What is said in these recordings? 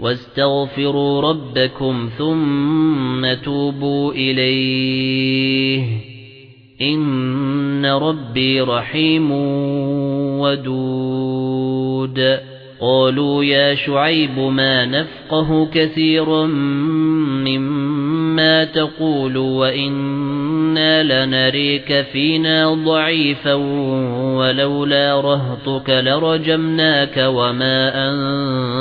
واستغفروا ربكم ثم توبوا إليه. إن ربي رحيم ودود. قالوا يا شعيب ما نفقه كثيرا مما تقول وإنا لنريك فينا ضعيفا ولولا رهطك لرجمناك وما أنت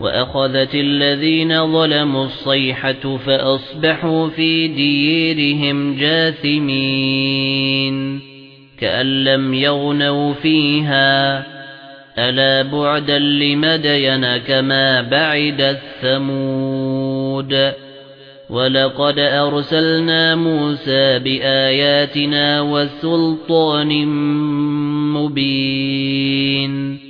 وأخذت الذين ظلموا الصيحة فأصبحوا في ديرهم جاثمين كأن لم يغنوا فيها ألا بعدا لمدين كما بعد الثمود ولقد أرسلنا موسى بآياتنا وسلطان مبين